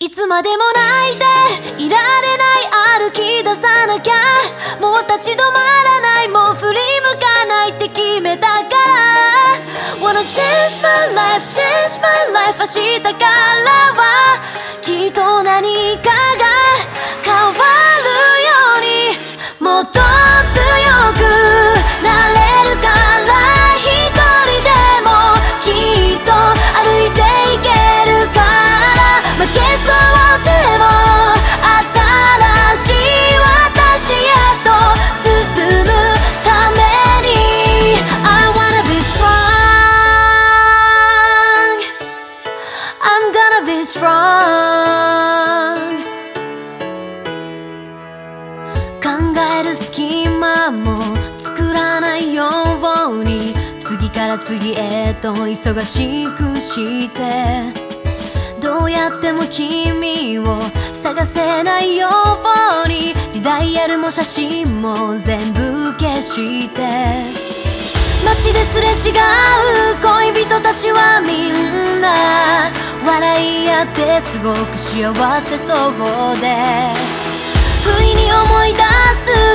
いつまでも泣いていられない歩き出さなきゃもう立ち止まらないもう振り向かないって決めたから。Wanna change my life change my life 明日からは。きっと何か be strong. 考える隙間も作らないように次から次へと忙しくして。どうやっても君を探せないようにリダイヤルも写真も全部消して。街ですれ違う恋人ってすごく幸せそうで不意に思い出す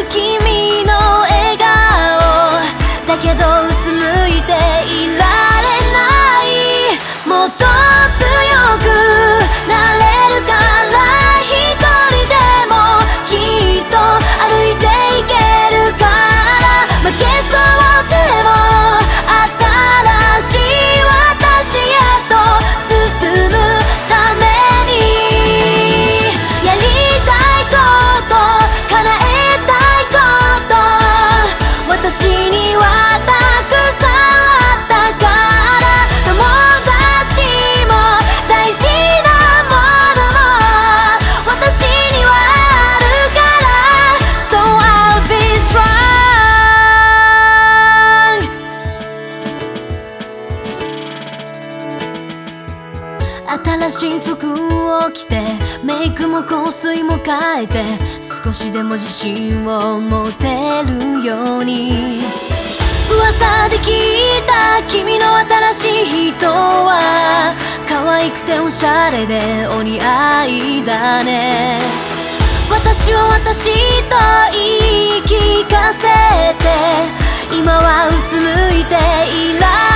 新しい服を着てメイクも香水も変えて少しでも自信を持てるように。噂で聞いた君の新しい人は可愛くておしゃれでお似合いだね。私は私と言い聞かせて今はうつむいていられ